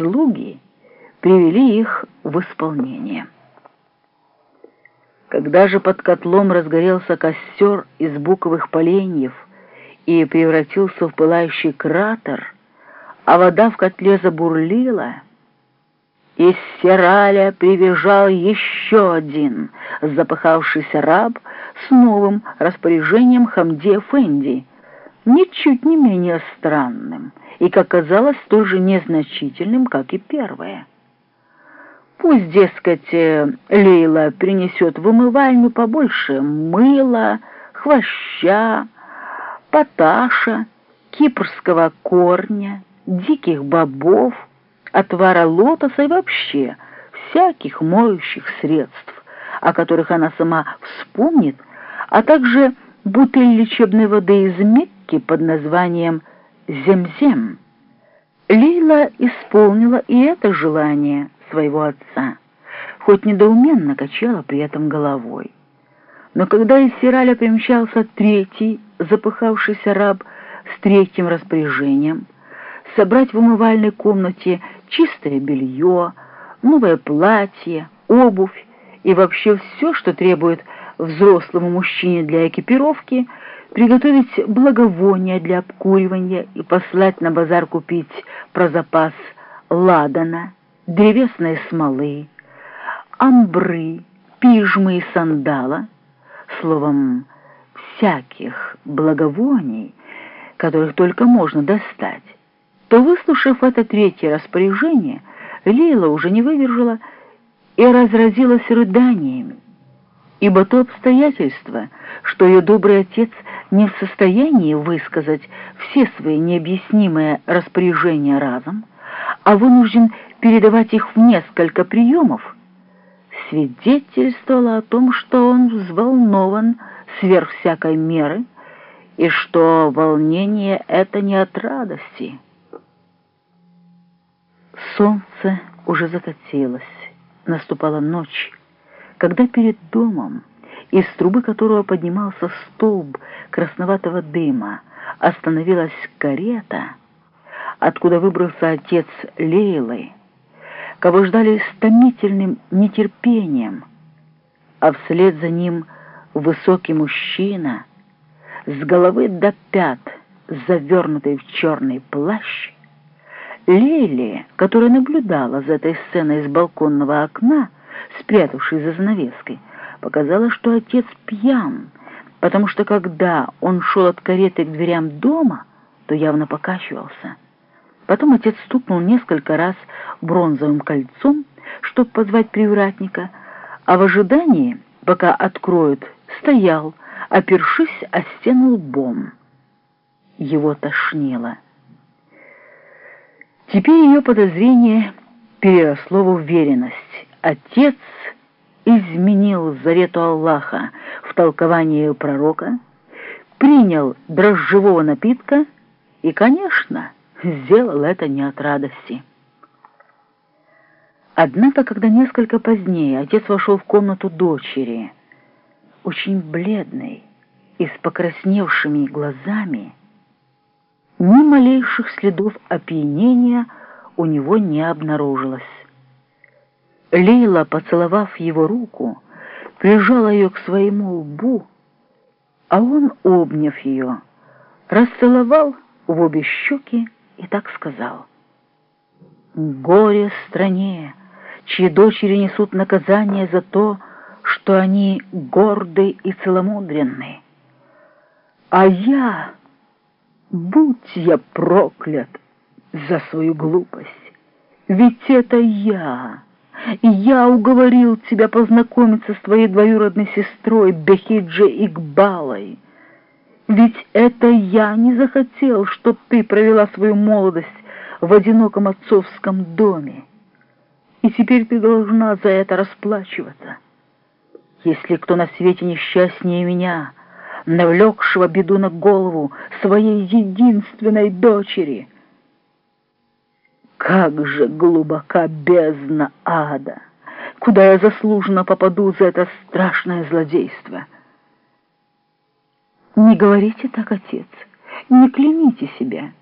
слуги привели их в исполнение. Когда же под котлом разгорелся костер из буковых поленьев и превратился в пылающий кратер, а вода в котле забурлила, из Сираля прибежал еще один запыхавшийся раб с новым распоряжением Хамде Фенди, ничуть не менее странным и, как казалось, столь же незначительным, как и первое. Пусть, дескать, э, Лейла принесет в умывальню побольше мыла, хвоща, поташа, кипрского корня, диких бобов, отвара лотоса и вообще всяких моющих средств, о которых она сама вспомнит, а также бутыль лечебной воды из Мекки под названием «Земзем». Лейла исполнила и это желание своего отца, хоть недоуменно качала при этом головой. Но когда из Сираля примчался третий запыхавшийся раб с третьим распоряжением, собрать в умывальной комнате чистое белье, новое платье, обувь и вообще все, что требует взрослому мужчине для экипировки, приготовить благовония для обкуривания и послать на базар купить про запас ладана, древесной смолы, амбры, пижмы и сандала, словом, всяких благовоний, которых только можно достать, то, выслушав это третье распоряжение, Лейла уже не выдержала и разразилась рыданиями, ибо то обстоятельство, что ее добрый отец не в состоянии высказать все свои необъяснимые распоряжения разом, а вынужден передавать их в несколько приемов, свидетельствовало о том, что он взволнован сверх всякой меры и что волнение это не от радости. Солнце уже закатилось, наступала ночь, когда перед домом, из трубы которого поднимался столб красноватого дыма, остановилась карета, откуда выбрался отец Лейлы, кого ждали с томительным нетерпением, а вслед за ним высокий мужчина с головы до пят, завернутый в черный плащ, Лейли, которая наблюдала за этой сценой из балконного окна, спрятавшись за занавеской, показала, что отец пьян, потому что когда он шел от кареты к дверям дома, то явно покачивался. Потом отец стукнул несколько раз бронзовым кольцом, чтобы позвать привратника, а в ожидании, пока откроют, стоял, опершись о стену лбом. Его тошнило. Теперь ее подозрение переросло в уверенность. Отец изменил завету Аллаха в толковании пророка, принял дрожжевого напитка и, конечно, сделал это не от радости. Однако, когда несколько позднее отец вошел в комнату дочери, очень бледный и с покрасневшими глазами, ни малейших следов опьянения у него не обнаружилось. Лейла, поцеловав его руку, прижала ее к своему лбу, а он, обняв ее, расцеловал в обе щеки и так сказал. «Горе стране, чьи дочери несут наказание за то, что они горды и целомудренны. А я, будь я проклят за свою глупость, ведь это я, я уговорил тебя познакомиться с твоей двоюродной сестрой Бехидже Игбалой». Ведь это я не захотел, чтоб ты провела свою молодость в одиноком отцовском доме. И теперь ты должна за это расплачиваться. Если кто на свете несчастнее меня, навлекшего беду на голову своей единственной дочери, как же глубока бездна ада, куда я заслуженно попаду за это страшное злодейство». «Не говорите так, отец, не кляните себя».